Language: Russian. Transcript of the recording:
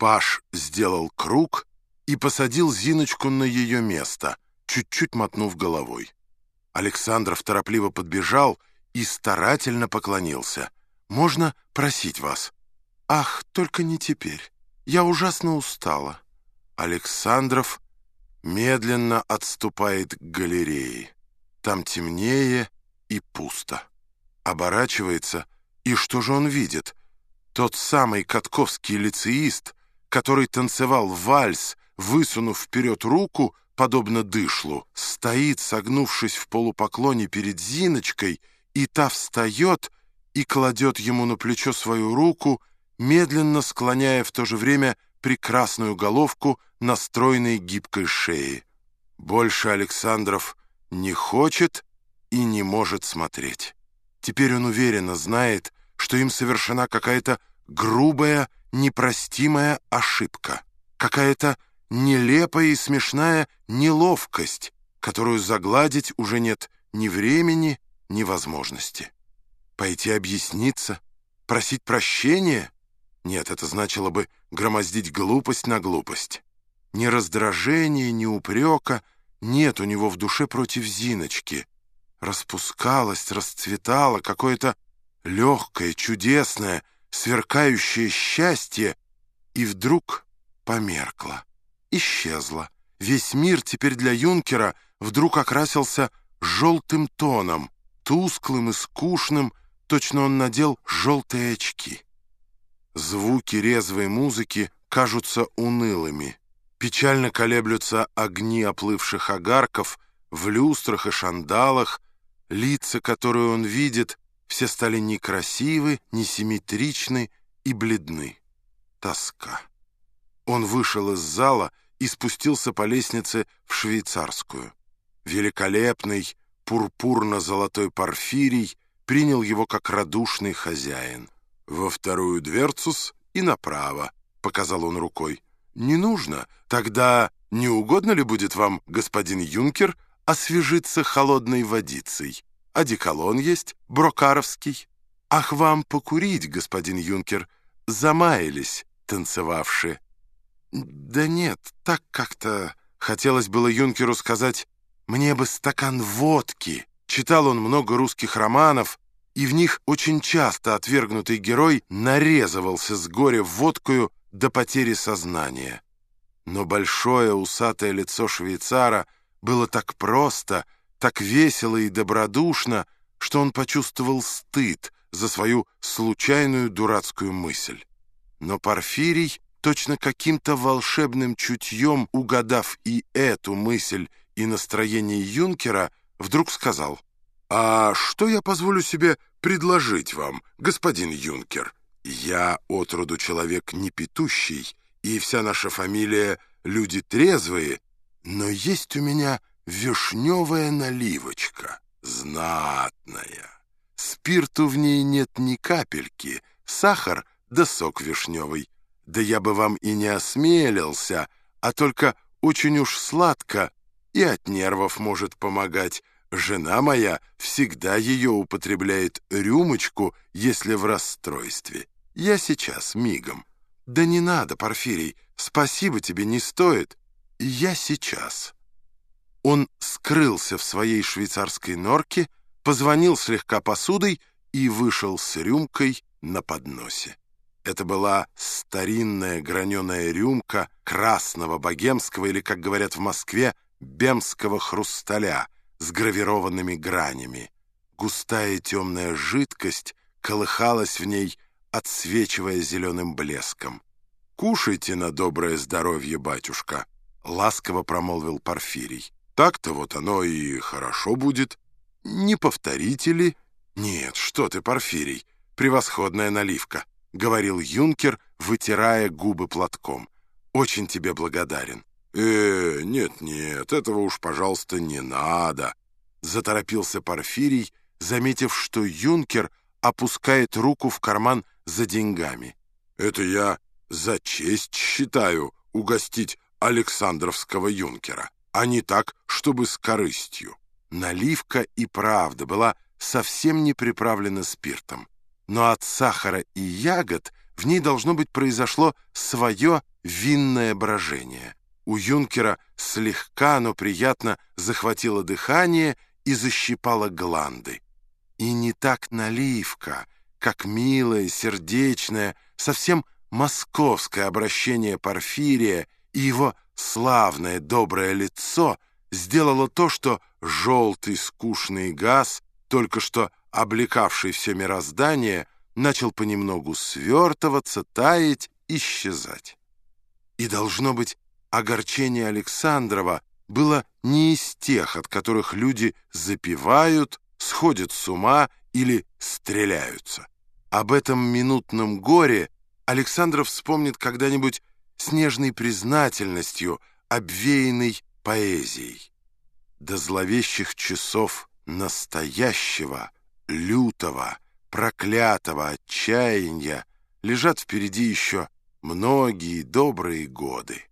Паш сделал круг и посадил Зиночку на ее место, чуть-чуть мотнув головой. Александров торопливо подбежал и старательно поклонился. «Можно просить вас?» «Ах, только не теперь. Я ужасно устала». Александров медленно отступает к галерее. Там темнее и пусто. Оборачивается, и что же он видит? Тот самый катковский лицеист, который танцевал вальс, высунув вперед руку, подобно дышлу, стоит, согнувшись в полупоклоне перед Зиночкой, и та встает и кладет ему на плечо свою руку, медленно склоняя в то же время прекрасную головку на стройной гибкой шее. Больше Александров не хочет и не может смотреть. Теперь он уверенно знает, что им совершена какая-то грубая, непростимая ошибка, какая-то нелепая и смешная неловкость, которую загладить уже нет ни времени, ни возможности. Пойти объясниться, просить прощения? Нет, это значило бы громоздить глупость на глупость. Ни раздражения, ни упрека нет у него в душе против Зиночки. Распускалось, расцветало какое-то легкое, чудесное, сверкающее счастье, и вдруг померкло, исчезло. Весь мир теперь для юнкера вдруг окрасился желтым тоном, тусклым и скучным, точно он надел желтые очки. Звуки резвой музыки кажутся унылыми. Печально колеблются огни оплывших огарков в люстрах и шандалах, лица, которые он видит, все стали некрасивы, несимметричны и бледны. Тоска. Он вышел из зала и спустился по лестнице в швейцарскую. Великолепный пурпурно-золотой порфирий принял его как радушный хозяин. «Во вторую дверцус и направо», — показал он рукой. «Не нужно. Тогда не угодно ли будет вам, господин юнкер, освежиться холодной водицей?» Одеколон есть, брокаровский. Ах, вам покурить, господин юнкер, замаялись, танцевавши. Да нет, так как-то... Хотелось было юнкеру сказать, мне бы стакан водки. Читал он много русских романов, и в них очень часто отвергнутый герой нарезывался с горя водкою до потери сознания. Но большое усатое лицо швейцара было так просто — так весело и добродушно, что он почувствовал стыд за свою случайную дурацкую мысль. Но Порфирий, точно каким-то волшебным чутьем угадав и эту мысль, и настроение юнкера, вдруг сказал, «А что я позволю себе предложить вам, господин юнкер? Я отроду человек не петущий, и вся наша фамилия — люди трезвые, но есть у меня вишневая наливочка, знатная. Спирту в ней нет ни капельки, сахар да сок вишневый. Да я бы вам и не осмелился, а только очень уж сладко и от нервов может помогать. Жена моя всегда ее употребляет рюмочку, если в расстройстве. Я сейчас, мигом. Да не надо, Порфирий, спасибо тебе не стоит. Я сейчас». Он скрылся в своей швейцарской норке, позвонил слегка посудой и вышел с рюмкой на подносе. Это была старинная граненая рюмка красного богемского или, как говорят в Москве, бемского хрусталя с гравированными гранями. Густая темная жидкость колыхалась в ней, отсвечивая зеленым блеском. «Кушайте на доброе здоровье, батюшка», — ласково промолвил Порфирий. Так-то вот оно и хорошо будет. Не повторите ли? Нет, что ты, Порфирий, превосходная наливка, говорил юнкер, вытирая губы платком. Очень тебе благодарен. Э, нет-нет, этого уж, пожалуйста, не надо, заторопился Порфирий, заметив, что юнкер опускает руку в карман за деньгами. Это я за честь считаю угостить Александровского юнкера а не так, чтобы с корыстью. Наливка и правда была совсем не приправлена спиртом, но от сахара и ягод в ней, должно быть, произошло свое винное брожение. У юнкера слегка, но приятно захватило дыхание и защипало гланды. И не так наливка, как милое, сердечное, совсем московское обращение Порфирия и его славное доброе лицо сделало то, что желтый скучный газ, только что облекавший все мироздание, начал понемногу свертываться, таять, исчезать. И, должно быть, огорчение Александрова было не из тех, от которых люди запивают, сходят с ума или стреляются. Об этом минутном горе Александров вспомнит когда-нибудь с нежной признательностью, обвеянной поэзией. До зловещих часов настоящего, лютого, проклятого отчаяния лежат впереди еще многие добрые годы.